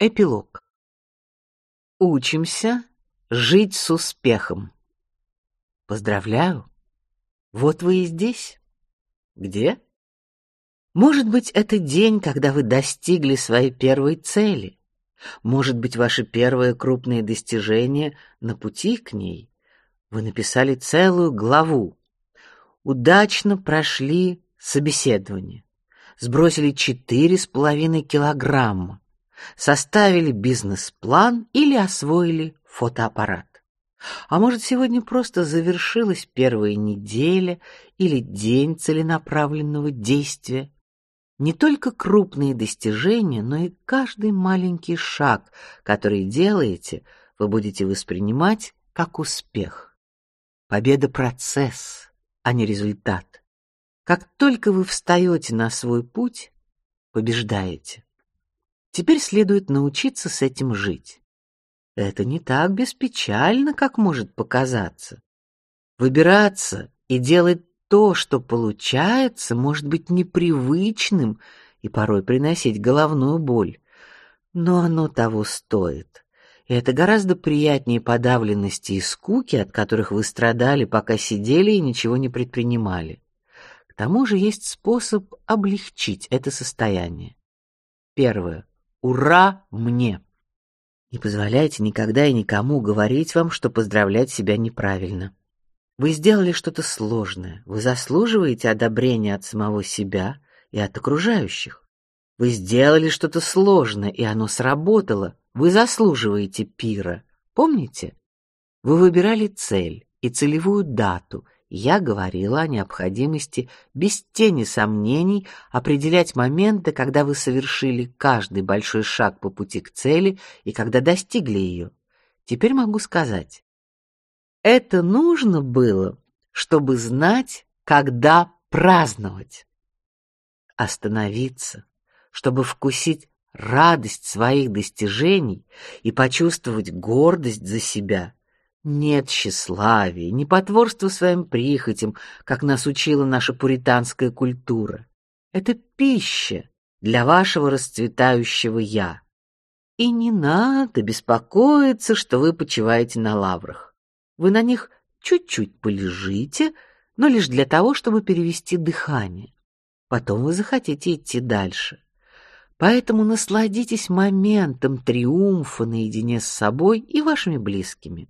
Эпилог. Учимся жить с успехом. Поздравляю. Вот вы и здесь. Где? Может быть, это день, когда вы достигли своей первой цели. Может быть, ваше первое крупное достижение на пути к ней. Вы написали целую главу. Удачно прошли собеседование. Сбросили четыре с половиной килограмма составили бизнес-план или освоили фотоаппарат. А может, сегодня просто завершилась первая неделя или день целенаправленного действия. Не только крупные достижения, но и каждый маленький шаг, который делаете, вы будете воспринимать как успех. Победа процесс, а не результат. Как только вы встаете на свой путь, побеждаете. Теперь следует научиться с этим жить. Это не так беспечально, как может показаться. Выбираться и делать то, что получается, может быть непривычным и порой приносить головную боль, но оно того стоит. И это гораздо приятнее подавленности и скуки, от которых вы страдали, пока сидели и ничего не предпринимали. К тому же есть способ облегчить это состояние. Первое. Ура мне! Не позволяйте никогда и никому говорить вам, что поздравлять себя неправильно. Вы сделали что-то сложное. Вы заслуживаете одобрения от самого себя и от окружающих. Вы сделали что-то сложное, и оно сработало. Вы заслуживаете пира. Помните? Вы выбирали цель и целевую дату я говорила о необходимости без тени сомнений определять моменты, когда вы совершили каждый большой шаг по пути к цели и когда достигли ее. Теперь могу сказать, это нужно было, чтобы знать, когда праздновать. Остановиться, чтобы вкусить радость своих достижений и почувствовать гордость за себя нет тщеславия, не потворства своим прихотям, как нас учила наша пуританская культура. Это пища для вашего расцветающего я. И не надо беспокоиться, что вы почиваете на лаврах. Вы на них чуть-чуть полежите, но лишь для того, чтобы перевести дыхание. Потом вы захотите идти дальше. Поэтому насладитесь моментом триумфа наедине с собой и вашими близкими.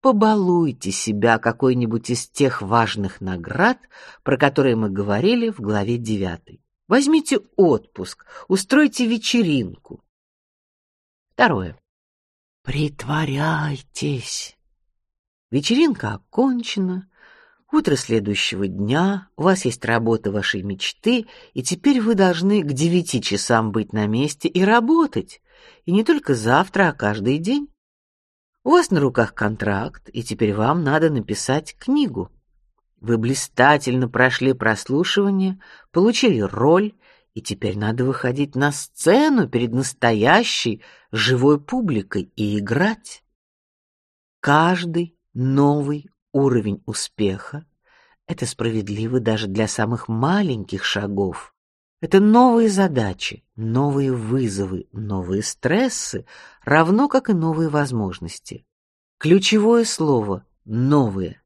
Побалуйте себя какой-нибудь из тех важных наград, про которые мы говорили в главе 9. Возьмите отпуск, устройте вечеринку. Второе. Притворяйтесь. Вечеринка окончена. Утро следующего дня, у вас есть работа вашей мечты, и теперь вы должны к девяти часам быть на месте и работать. И не только завтра, а каждый день. У вас на руках контракт, и теперь вам надо написать книгу. Вы блистательно прошли прослушивание, получили роль, и теперь надо выходить на сцену перед настоящей живой публикой и играть. Каждый новый уровень успеха это справедливо даже для самых маленьких шагов. Это новые задачи, новые вызовы, новые стрессы, равно как и новые возможности. Ключевое слово новые.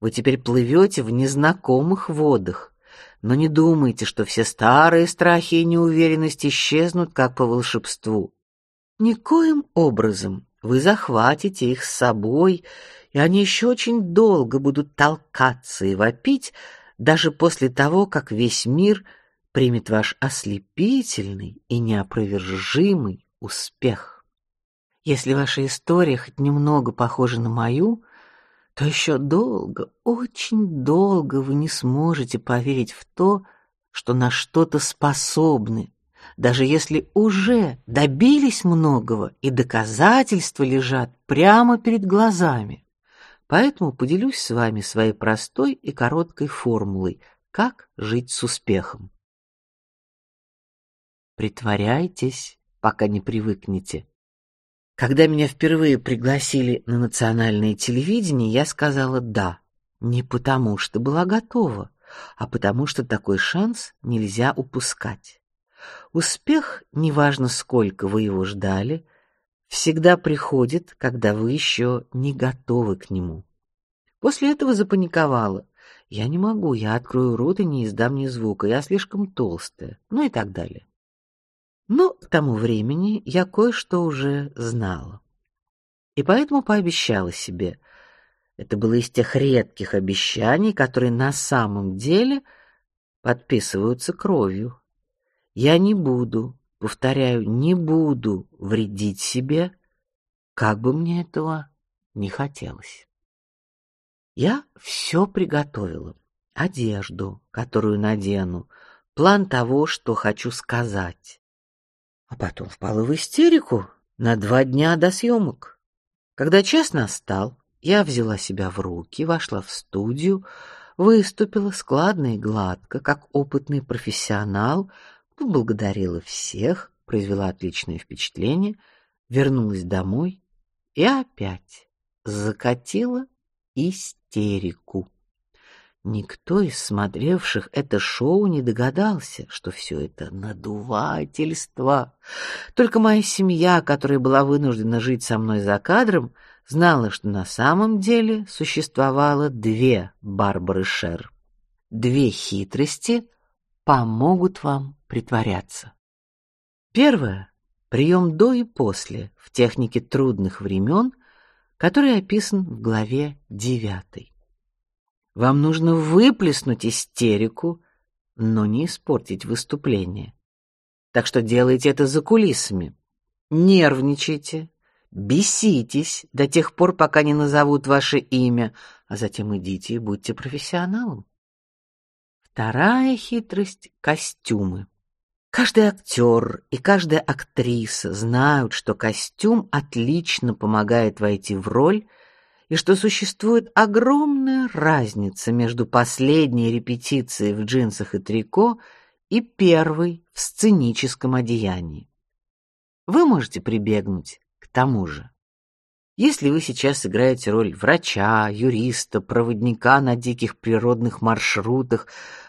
Вы теперь плывете в незнакомых водах, но не думайте, что все старые страхи и неуверенность исчезнут как по волшебству. Никоим образом вы захватите их с собой, и они еще очень долго будут толкаться и вопить, даже после того, как весь мир примет ваш ослепительный и неопровержимый успех. Если ваша история хоть немного похожа на мою, то еще долго, очень долго вы не сможете поверить в то, что на что-то способны, даже если уже добились многого и доказательства лежат прямо перед глазами. Поэтому поделюсь с вами своей простой и короткой формулой, как жить с успехом. Притворяйтесь, пока не привыкнете. Когда меня впервые пригласили на национальное телевидение, я сказала да, не потому, что была готова, а потому что такой шанс нельзя упускать. Успех, неважно сколько вы его ждали, всегда приходит, когда вы еще не готовы к нему. После этого запаниковала. Я не могу, я открою рот и не издам ни звука, я слишком толстая, ну и так далее. Но к тому времени я кое-что уже знала. И поэтому пообещала себе. Это было из тех редких обещаний, которые на самом деле подписываются кровью. Я не буду, повторяю, не буду вредить себе, как бы мне этого не хотелось. Я все приготовила: одежду, которую надену, план того, что хочу сказать. А потом впала в истерику на два дня до съемок. Когда час настал, я взяла себя в руки, вошла в студию, выступила складно и гладко, как опытный профессионал, поблагодарила всех, произвела отличное впечатление, вернулась домой и опять закатила истерику. Никто из смотревших это шоу не догадался, что все это надувательство. Только моя семья, которая была вынуждена жить со мной за кадром, знала, что на самом деле существовало две Барбары Шер. Две хитрости помогут вам притворяться. Первое прием до и после в технике трудных времен, который описан в главе девятой. Вам нужно выплеснуть истерику, но не испортить выступление. Так что делайте это за кулисами. Нервничайте, беситесь до тех пор, пока не назовут ваше имя, а затем идите и будьте профессионалом. Вторая хитрость костюмы. Каждый актер и каждая актриса знают, что костюм отлично помогает войти в роль и что существует огромная разница между последней репетицией в джинсах и трико и первой в сценическом одеянии. Вы можете прибегнуть к тому же. Если вы сейчас играете роль врача, юриста, проводника на диких природных маршрутах,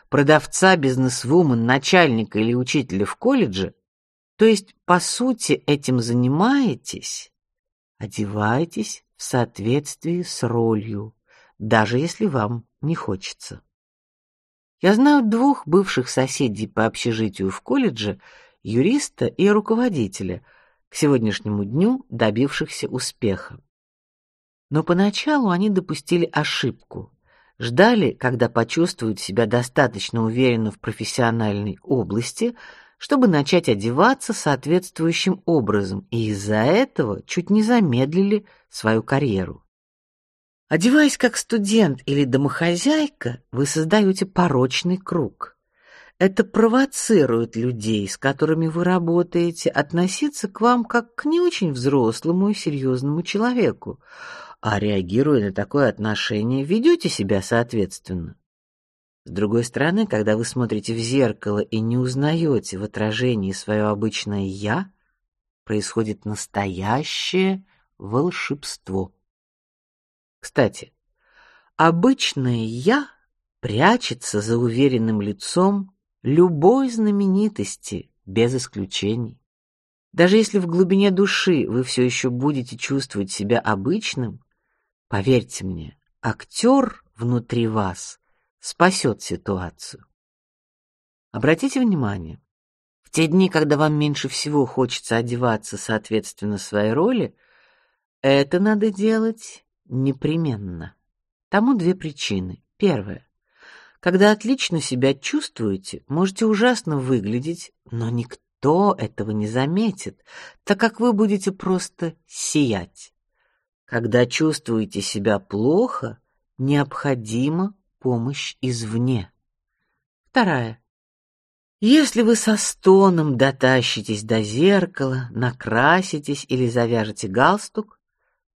продавца, бизнесвумен, начальника или учителя в колледже, то есть по сути этим занимаетесь, одевайтесь в соответствии с ролью, даже если вам не хочется. Я знаю двух бывших соседей по общежитию в колледже, юриста и руководителя, к сегодняшнему дню добившихся успеха. Но поначалу они допустили ошибку. Ждали, когда почувствуют себя достаточно уверенно в профессиональной области, чтобы начать одеваться соответствующим образом, и из-за этого чуть не замедлили свою карьеру. Одеваясь как студент или домохозяйка, вы создаете порочный круг. Это провоцирует людей, с которыми вы работаете, относиться к вам как к не очень взрослому и серьезному человеку, а реагируя на такое отношение, ведете себя соответственно. С другой стороны, когда вы смотрите в зеркало и не узнаете в отражении свое обычное я, происходит настоящее волшебство. Кстати, обычное я прячется за уверенным лицом любой знаменитости без исключений. Даже если в глубине души вы все еще будете чувствовать себя обычным, поверьте мне, актер внутри вас спасет ситуацию. Обратите внимание, в те дни, когда вам меньше всего хочется одеваться соответственно своей роли, это надо делать непременно. Тому две причины. Первая. Когда отлично себя чувствуете, можете ужасно выглядеть, но никто этого не заметит, так как вы будете просто сиять. Когда чувствуете себя плохо, необходимо помощь извне. Вторая. Если вы со стоном дотащитесь до зеркала, накраситесь или завяжете галстук,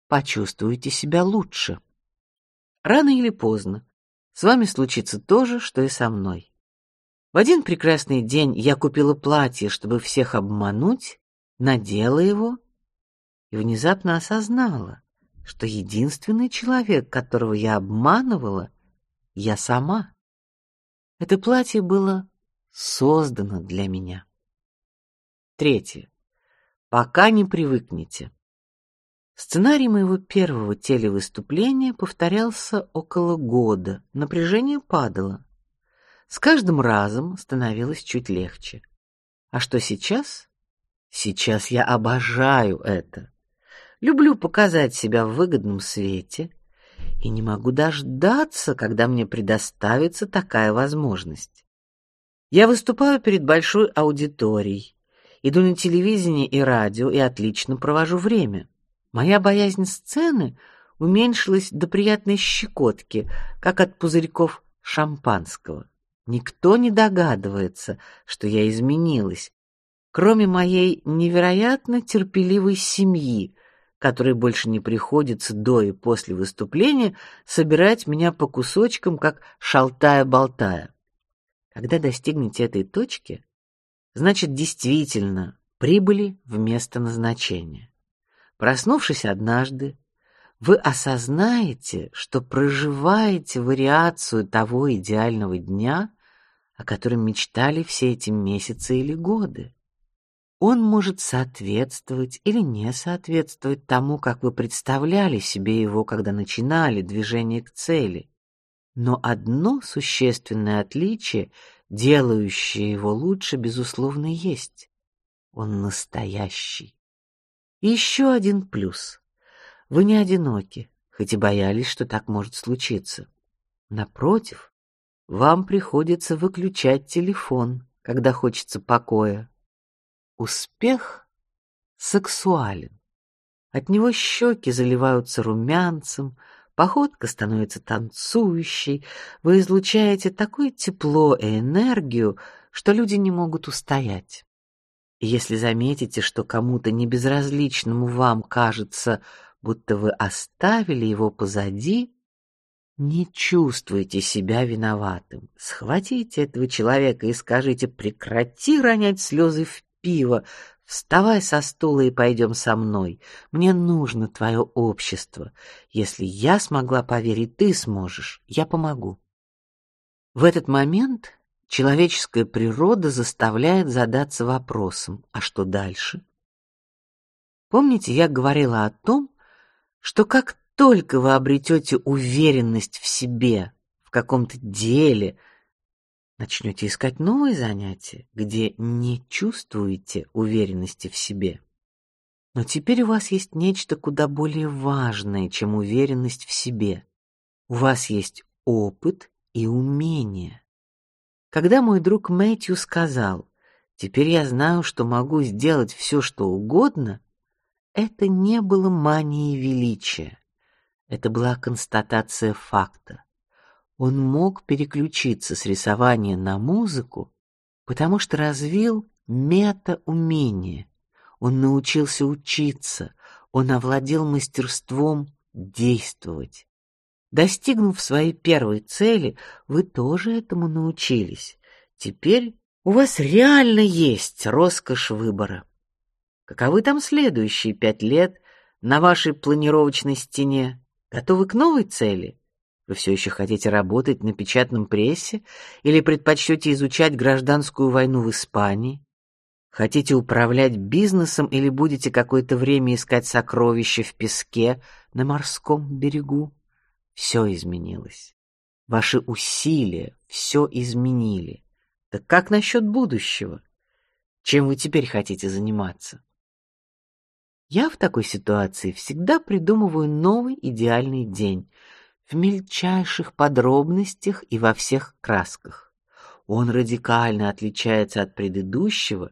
почувствуете себя лучше. Рано или поздно с вами случится то же, что и со мной. В один прекрасный день я купила платье, чтобы всех обмануть, надела его и внезапно осознала, что единственный человек, которого я обманывала, я сама. Это платье было создано для меня. Третье. Пока не привыкнете. Сценарий моего первого телевыступления повторялся около года. Напряжение падало. С каждым разом становилось чуть легче. А что сейчас? Сейчас я обожаю это. Люблю показать себя в выгодном свете и не могу дождаться, когда мне предоставится такая возможность. Я выступаю перед большой аудиторией, иду на телевидение и радио и отлично провожу время. Моя боязнь сцены уменьшилась до приятной щекотки, как от пузырьков шампанского. Никто не догадывается, что я изменилась, кроме моей невероятно терпеливой семьи, которой больше не приходится до и после выступления собирать меня по кусочкам, как шалтая-болтая. Когда достигнете этой точки, значит, действительно прибыли в место назначения. Проснувшись однажды, вы осознаете, что проживаете вариацию того идеального дня, о котором мечтали все эти месяцы или годы. Он может соответствовать или не соответствовать тому, как вы представляли себе его, когда начинали движение к цели. Но одно существенное отличие, делающее его лучше, безусловно, есть. Он настоящий. Еще один плюс. Вы не одиноки, хоть и боялись, что так может случиться. Напротив, вам приходится выключать телефон, когда хочется покоя. Успех сексуален. От него щеки заливаются румянцем, походка становится танцующей, вы излучаете такое тепло и энергию, что люди не могут устоять. И если заметите, что кому-то небезразличному вам кажется, будто вы оставили его позади, не чувствуйте себя виноватым. Схватите этого человека и скажите: прекрати ронять слезы в пиво, вставай со стула и пойдем со мной. Мне нужно твое общество. Если я смогла поверить, ты сможешь. Я помогу. В этот момент человеческая природа заставляет задаться вопросом: а что дальше? Помните, я говорила о том, что как только вы обретете уверенность в себе, в каком-то деле, начнете искать новые занятия, где не чувствуете уверенности в себе. Но теперь у вас есть нечто куда более важное, чем уверенность в себе. У вас есть опыт и умение. Когда мой друг Мэтью сказал: "Теперь я знаю, что могу сделать все, что угодно", это не было манией величия. Это была констатация факта. Он мог переключиться с рисования на музыку, потому что развил мета-умение. Он научился учиться, он овладел мастерством действовать. Достигнув своей первой цели, вы тоже этому научились. Теперь у вас реально есть роскошь выбора. Каковы там следующие пять лет на вашей планировочной стене? Готовы к новой цели? Вы все еще хотите работать на печатном прессе или предпочтете изучать гражданскую войну в Испании? Хотите управлять бизнесом или будете какое-то время искать сокровища в песке на морском берегу? Все изменилось. Ваши усилия все изменили. Так как насчет будущего? Чем вы теперь хотите заниматься? Я в такой ситуации всегда придумываю новый идеальный день в мельчайших подробностях и во всех красках. Он радикально отличается от предыдущего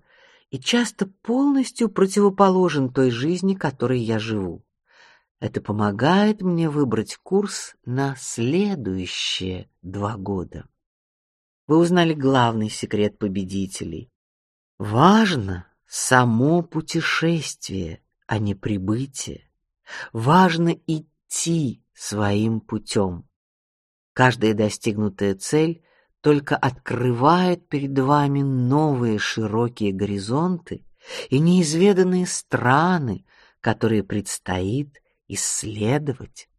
и часто полностью противоположен той жизни, которой я живу. Это помогает мне выбрать курс на следующие два года. Вы узнали главный секрет победителей. Важно само путешествие, а не прибытие. Важно идти своим путем. Каждая достигнутая цель только открывает перед вами новые широкие горизонты и неизведанные страны, которые предстоит исследовать.